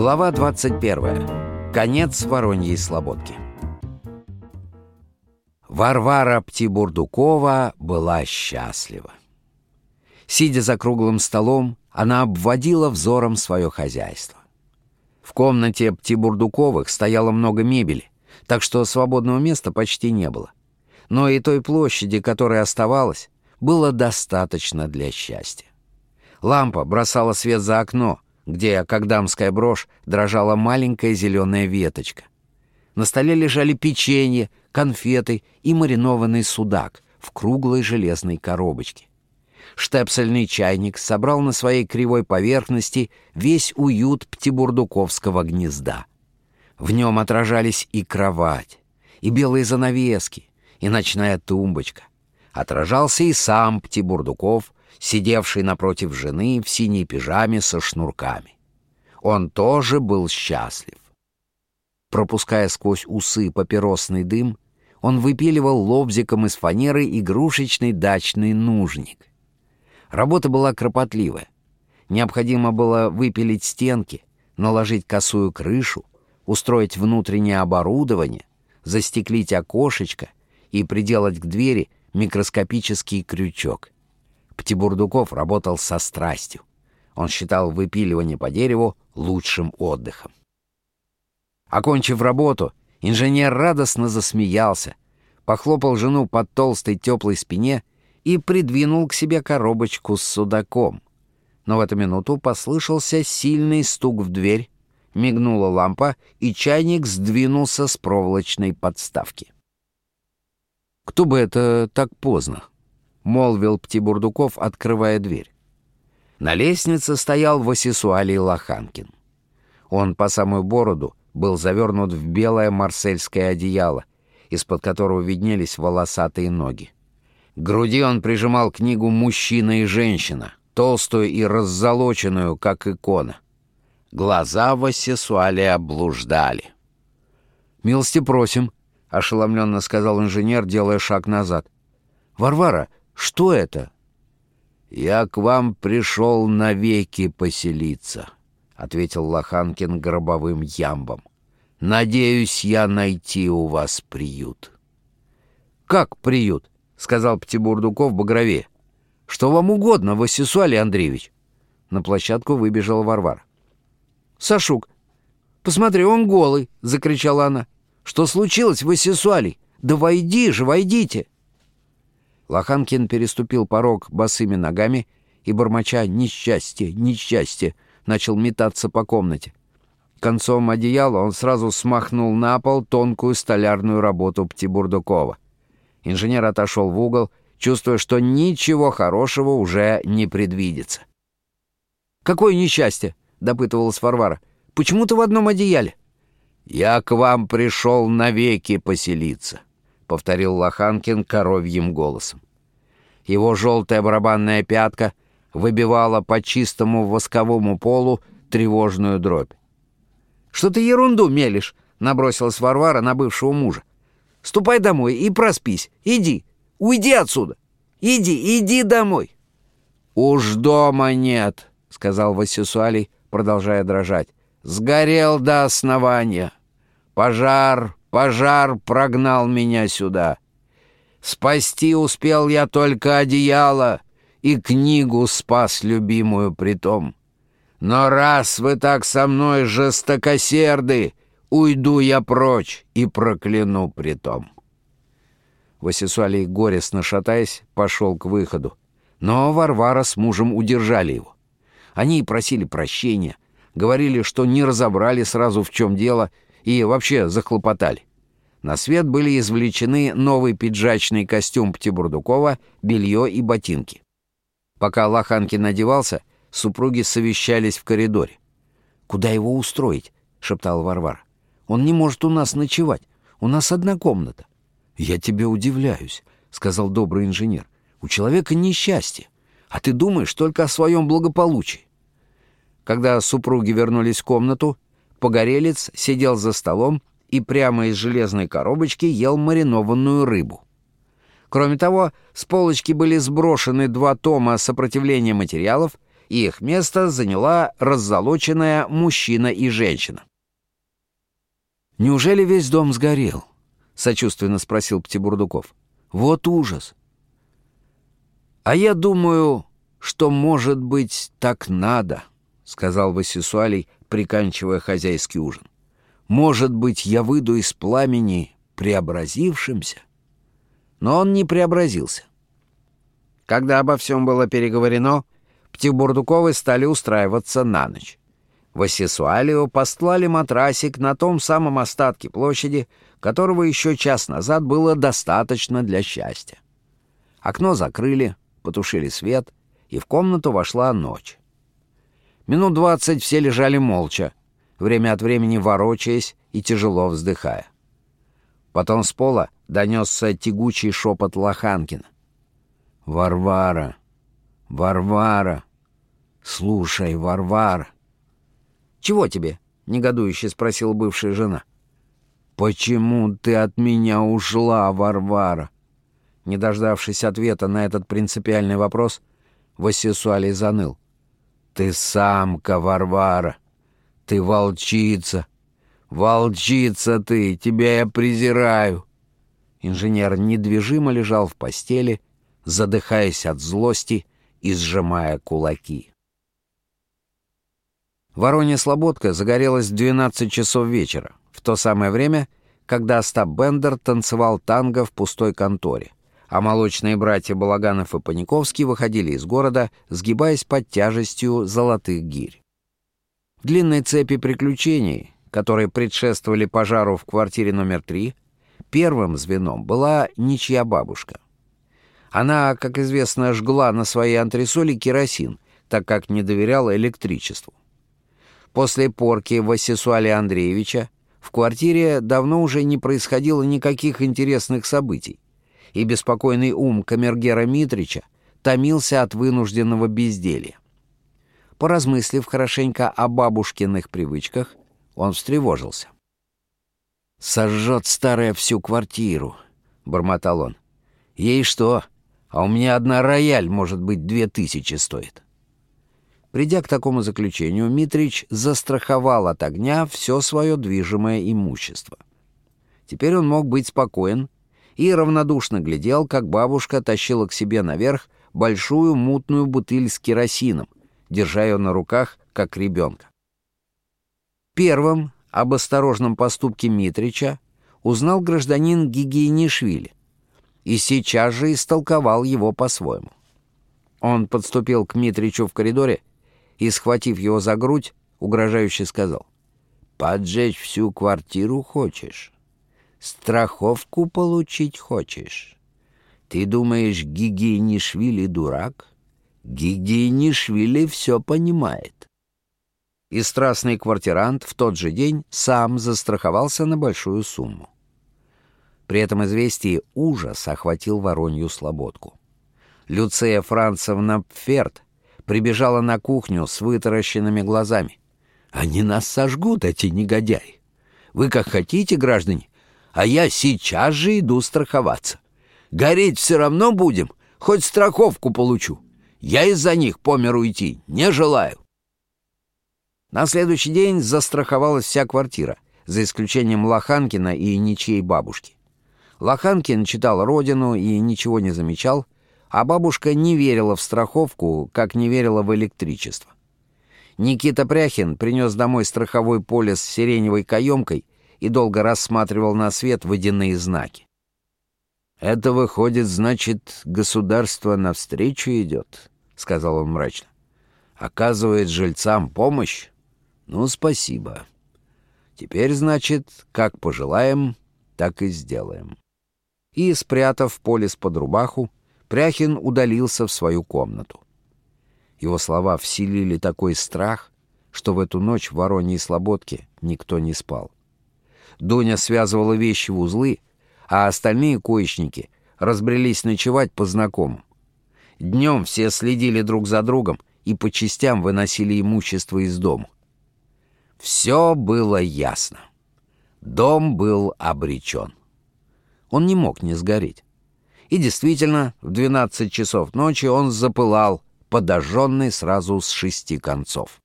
Глава 21. Конец Вороньей Слободки. Варвара Птибурдукова была счастлива. Сидя за круглым столом, она обводила взором свое хозяйство. В комнате Птибурдуковых стояло много мебели, так что свободного места почти не было. Но и той площади, которая оставалась, было достаточно для счастья. Лампа бросала свет за окно, где, как дамская брошь, дрожала маленькая зеленая веточка. На столе лежали печенье, конфеты и маринованный судак в круглой железной коробочке. Штепсельный чайник собрал на своей кривой поверхности весь уют птибурдуковского гнезда. В нем отражались и кровать, и белые занавески, и ночная тумбочка. Отражался и сам Птибурдуков, сидевший напротив жены в синей пижаме со шнурками. Он тоже был счастлив. Пропуская сквозь усы папиросный дым, он выпиливал лобзиком из фанеры игрушечный дачный нужник. Работа была кропотливая. Необходимо было выпилить стенки, наложить косую крышу, устроить внутреннее оборудование, застеклить окошечко и приделать к двери микроскопический крючок. Птибурдуков работал со страстью. Он считал выпиливание по дереву лучшим отдыхом. Окончив работу, инженер радостно засмеялся, похлопал жену под толстой теплой спине и придвинул к себе коробочку с судаком. Но в эту минуту послышался сильный стук в дверь, мигнула лампа, и чайник сдвинулся с проволочной подставки. «Кто бы это так поздно?» — молвил Птибурдуков, открывая дверь. На лестнице стоял Васисуалий Лоханкин. Он по самую бороду был завернут в белое марсельское одеяло, из-под которого виднелись волосатые ноги. К груди он прижимал книгу «Мужчина и женщина», толстую и раззолоченную, как икона. Глаза Васисуалия блуждали. «Милости просим», — ошеломленно сказал инженер, делая шаг назад. «Варвара, что это?» «Я к вам пришел навеки поселиться», — ответил Лоханкин гробовым ямбом. «Надеюсь я найти у вас приют». «Как приют?» — сказал Птибурдуков багрове. «Что вам угодно, Васисуалий Андреевич?» На площадку выбежала Варвара. «Сашук, посмотри, он голый!» — закричала она. «Что случилось, Васисуалий? Да войди же, войдите!» Лоханкин переступил порог босыми ногами и, бормоча «несчастье, несчастье», начал метаться по комнате. Концом одеяла он сразу смахнул на пол тонкую столярную работу Птибурдукова. Инженер отошел в угол, чувствуя, что ничего хорошего уже не предвидится. «Какое несчастье?» — допытывалась Варвара. «Почему ты в одном одеяле?» «Я к вам пришел навеки поселиться», повторил Лоханкин коровьим голосом. Его желтая барабанная пятка выбивала по чистому восковому полу тревожную дробь. «Что ты ерунду мелешь?» — набросилась Варвара на бывшего мужа. «Ступай домой и проспись. Иди. Уйди отсюда. Иди, иди домой». «Уж дома нет», — сказал Васисуалий, продолжая дрожать. «Сгорел до основания. Пожар Пожар прогнал меня сюда. Спасти успел я только одеяло и книгу спас любимую притом. Но раз вы так со мной жестокосерды, уйду я прочь и прокляну притом. Васисуалий, горестно шатаясь, пошел к выходу. Но Варвара с мужем удержали его. Они просили прощения, говорили, что не разобрали сразу, в чем дело, и вообще захлопотали. На свет были извлечены новый пиджачный костюм Птибурдукова, белье и ботинки. Пока Лоханкин надевался, супруги совещались в коридоре. «Куда его устроить?» — шептал Варвар. «Он не может у нас ночевать. У нас одна комната». «Я тебе удивляюсь», — сказал добрый инженер. «У человека несчастье, а ты думаешь только о своем благополучии». Когда супруги вернулись в комнату, Погорелец сидел за столом и прямо из железной коробочки ел маринованную рыбу. Кроме того, с полочки были сброшены два тома сопротивления материалов и их место заняла раззолоченная мужчина и женщина. «Неужели весь дом сгорел?» — сочувственно спросил Птибурдуков. «Вот ужас!» «А я думаю, что, может быть, так надо», — сказал Васисуалий, приканчивая хозяйский ужин. «Может быть, я выйду из пламени преобразившимся?» Но он не преобразился. Когда обо всем было переговорено, Птибурдуковы стали устраиваться на ночь. В Ассесуалио постлали матрасик на том самом остатке площади, которого еще час назад было достаточно для счастья. Окно закрыли, потушили свет, и в комнату вошла ночь. Минут двадцать все лежали молча, время от времени ворочаясь и тяжело вздыхая. Потом с пола донесся тягучий шепот Лоханкина. «Варвара! Варвара! Слушай, Варвара!» «Чего тебе?» — негодующе спросила бывшая жена. «Почему ты от меня ушла, Варвара?» Не дождавшись ответа на этот принципиальный вопрос, Васисуалий заныл. «Ты самка, Варвара! Ты волчица! Волчица ты! Тебя я презираю!» Инженер недвижимо лежал в постели, задыхаясь от злости и сжимая кулаки. Воронья Слободка загорелась в 12 часов вечера, в то самое время, когда Остап Бендер танцевал танго в пустой конторе, а молочные братья Балаганов и Паниковский выходили из города, сгибаясь под тяжестью золотых гирь. В длинной цепи приключений, которые предшествовали пожару в квартире номер три, первым звеном была ничья бабушка. Она, как известно, жгла на своей антресоли керосин, так как не доверяла электричеству. После порки Васисуаля Андреевича в квартире давно уже не происходило никаких интересных событий, и беспокойный ум камергера Митрича томился от вынужденного безделья. Поразмыслив хорошенько о бабушкиных привычках, он встревожился. «Сожжет старая всю квартиру», — бормотал он. «Ей что? А у меня одна рояль, может быть, две тысячи стоит». Придя к такому заключению, Митрич застраховал от огня все свое движимое имущество. Теперь он мог быть спокоен и равнодушно глядел, как бабушка тащила к себе наверх большую мутную бутыль с керосином, держа ее на руках, как ребенка. Первым об осторожном поступке Митрича узнал гражданин Гигиенишвили и сейчас же истолковал его по-своему. Он подступил к Митричу в коридоре и, схватив его за грудь, угрожающе сказал. «Поджечь всю квартиру хочешь? Страховку получить хочешь? Ты думаешь, Гигиенишвили дурак? Гигиенишвили все понимает». И страстный квартирант в тот же день сам застраховался на большую сумму. При этом известие ужас охватил Воронью Слободку. Люция Францевна Пферт прибежала на кухню с вытаращенными глазами. «Они нас сожгут, эти негодяи! Вы как хотите, граждане, а я сейчас же иду страховаться. Гореть все равно будем, хоть страховку получу. Я из-за них по миру идти не желаю». На следующий день застраховалась вся квартира, за исключением Лоханкина и ничьей бабушки. Лоханкин читал «Родину» и ничего не замечал — а бабушка не верила в страховку, как не верила в электричество. Никита Пряхин принес домой страховой полис с сиреневой каемкой и долго рассматривал на свет водяные знаки. «Это, выходит, значит, государство навстречу идет», — сказал он мрачно. «Оказывает жильцам помощь? Ну, спасибо. Теперь, значит, как пожелаем, так и сделаем». И, спрятав полис под рубаху, Пряхин удалился в свою комнату. Его слова вселили такой страх, что в эту ночь в Вороньей Слободке никто не спал. Дуня связывала вещи в узлы, а остальные коечники разбрелись ночевать по знакомым. Днем все следили друг за другом и по частям выносили имущество из дома. Все было ясно. Дом был обречен. Он не мог не сгореть. И действительно, в 12 часов ночи он запылал, подожженный сразу с шести концов.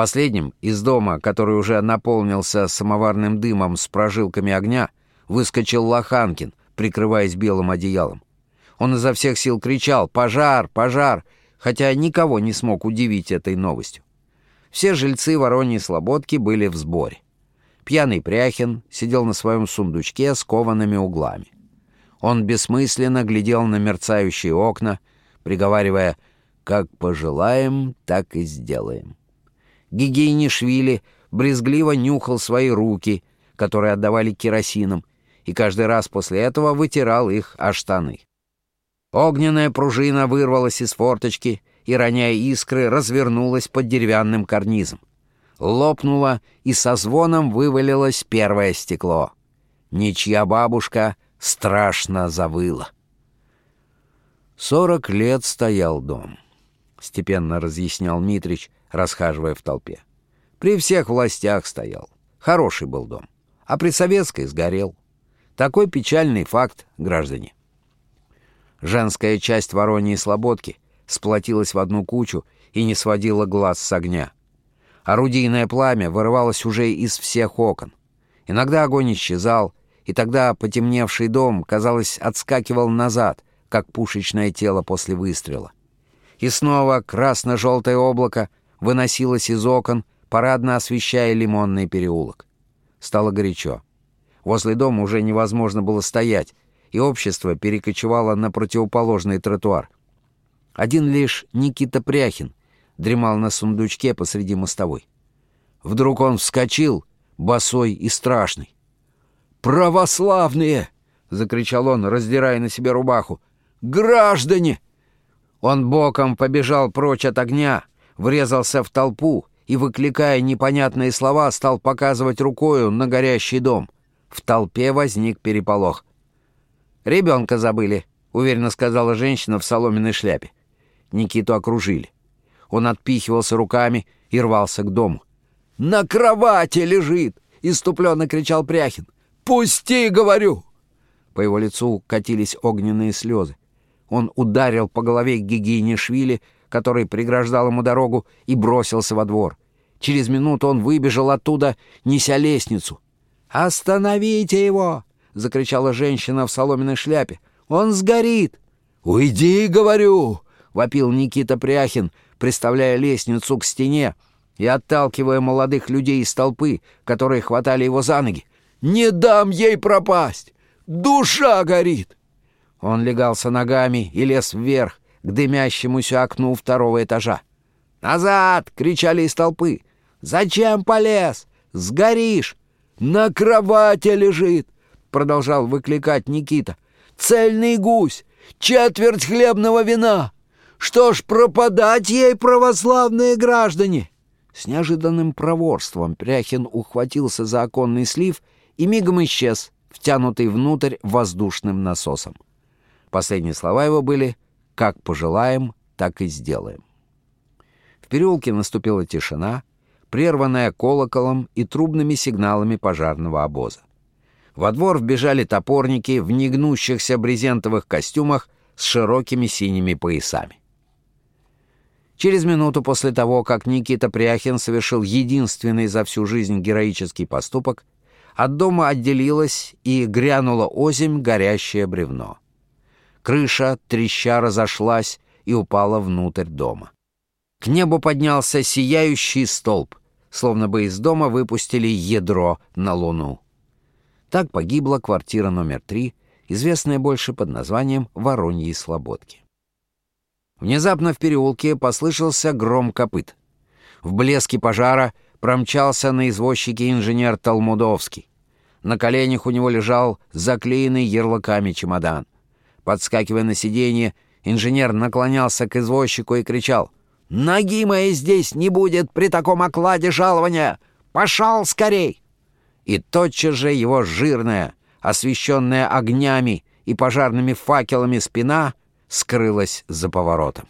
Последним из дома, который уже наполнился самоварным дымом с прожилками огня, выскочил Лоханкин, прикрываясь белым одеялом. Он изо всех сил кричал «Пожар! Пожар!», хотя никого не смог удивить этой новостью. Все жильцы Вороньей Слободки были в сборе. Пьяный Пряхин сидел на своем сундучке с коваными углами. Он бессмысленно глядел на мерцающие окна, приговаривая «Как пожелаем, так и сделаем». Гигиенишвили брезгливо нюхал свои руки, которые отдавали керосином, и каждый раз после этого вытирал их о штаны. Огненная пружина вырвалась из форточки и, роняя искры, развернулась под деревянным карнизом. Лопнула, и со звоном вывалилось первое стекло. Ничья бабушка страшно завыла. Сорок лет стоял дом, — степенно разъяснял Митрич, расхаживая в толпе. При всех властях стоял. Хороший был дом. А при советской сгорел. Такой печальный факт, граждане. Женская часть Вороньей Слободки сплотилась в одну кучу и не сводила глаз с огня. Орудийное пламя вырывалось уже из всех окон. Иногда огонь исчезал, и тогда потемневший дом, казалось, отскакивал назад, как пушечное тело после выстрела. И снова красно-желтое облако выносилось из окон, парадно освещая лимонный переулок. Стало горячо. Возле дома уже невозможно было стоять, и общество перекочевало на противоположный тротуар. Один лишь Никита Пряхин дремал на сундучке посреди мостовой. Вдруг он вскочил, босой и страшный. «Православные!» — закричал он, раздирая на себе рубаху. «Граждане!» Он боком побежал прочь от огня, врезался в толпу и, выкликая непонятные слова, стал показывать рукою на горящий дом. В толпе возник переполох. «Ребенка забыли», — уверенно сказала женщина в соломенной шляпе. Никиту окружили. Он отпихивался руками и рвался к дому. «На кровати лежит!» — иступленно кричал Пряхин. «Пусти, говорю!» По его лицу катились огненные слезы. Он ударил по голове гигиене Швили, который преграждал ему дорогу, и бросился во двор. Через минуту он выбежал оттуда, неся лестницу. «Остановите его!» — закричала женщина в соломенной шляпе. «Он сгорит!» «Уйди, говорю!» — вопил Никита Пряхин, приставляя лестницу к стене и отталкивая молодых людей из толпы, которые хватали его за ноги. «Не дам ей пропасть! Душа горит!» Он легался ногами и лез вверх, к дымящемуся окну второго этажа. «Назад!» — кричали из толпы. «Зачем полез? Сгоришь!» «На кровати лежит!» — продолжал выкликать Никита. «Цельный гусь! Четверть хлебного вина! Что ж, пропадать ей, православные граждане!» С неожиданным проворством Пряхин ухватился за оконный слив и мигом исчез, втянутый внутрь воздушным насосом. Последние слова его были «как пожелаем, так и сделаем». В переулке наступила тишина, прерванная колоколом и трубными сигналами пожарного обоза. Во двор вбежали топорники в негнущихся брезентовых костюмах с широкими синими поясами. Через минуту после того, как Никита Пряхин совершил единственный за всю жизнь героический поступок, от дома отделилось и грянуло озимь горящее бревно. Крыша, треща, разошлась и упала внутрь дома. К небу поднялся сияющий столб, словно бы из дома выпустили ядро на луну. Так погибла квартира номер три, известная больше под названием Вороньей Слободки. Внезапно в переулке послышался гром копыт. В блеске пожара промчался на извозчике инженер Толмудовский. На коленях у него лежал заклеенный ярлыками чемодан. Подскакивая на сиденье, инженер наклонялся к извозчику и кричал «Ноги моей здесь не будет при таком окладе жалования! Пошел скорей!» И тотчас же его жирная, освещенная огнями и пожарными факелами спина — скрылась за поворотом.